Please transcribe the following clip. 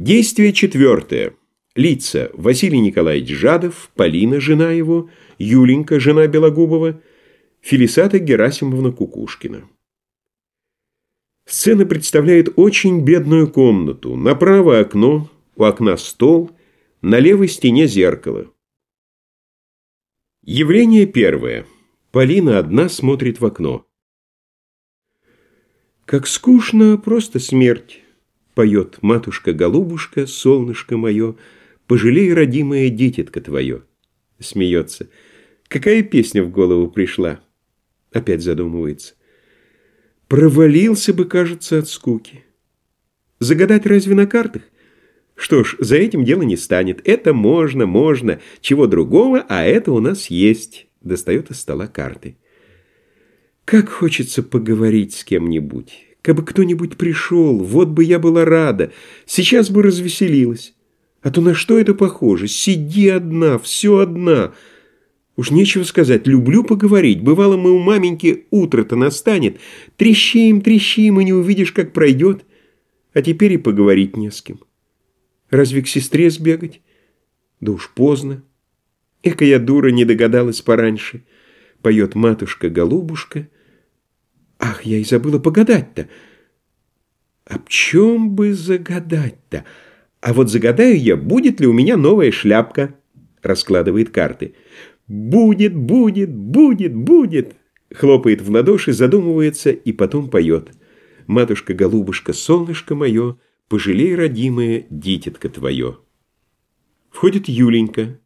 Действие четвертое. Лица. Василий Николаевич Жадов, Полина, жена его, Юленька, жена Белогубова, Фелисата Герасимовна Кукушкина. Сцена представляет очень бедную комнату. Направо окно, у окна стол, на левой стене зеркало. Явление первое. Полина одна смотрит в окно. Как скучно, просто смерть поет матушка-голубушка, солнышко мое, пожалей, родимое дитятко твое. Смеется. Какая песня в голову пришла? Опять задумывается. Провалился бы, кажется, от скуки. Загадать разве на картах? Что ж, за этим дело не станет. Это можно, можно. Чего другого, а это у нас есть. Достает из стола карты. Как хочется поговорить с кем-нибудь. Кабы кто-нибудь пришел, вот бы я была рада, сейчас бы развеселилась. А то на что это похоже? Сиди одна, все одна. Уж нечего сказать, люблю поговорить. Бывало, мы у маменьки утро-то настанет. Трещим, трещим, и не увидишь, как пройдет. А теперь и поговорить не с кем. Разве к сестре сбегать? Да уж поздно. Эка я дура, не догадалась пораньше. Поет матушка-голубушка — Ах, я и забыла погадать-то. Об чем бы загадать-то? А вот загадаю я, будет ли у меня новая шляпка? Раскладывает карты. Будет, будет, будет, будет. Хлопает в ладоши, задумывается и потом поет. Матушка-голубушка, солнышко мое, пожалей, родимое, дитятко твое. Входит Юленька.